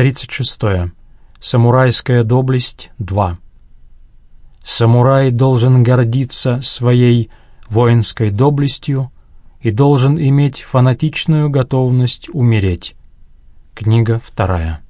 36. Самурайская доблесть 2. Самурай должен гордиться своей воинской доблестью и должен иметь фанатичную готовность умереть. Книга вторая.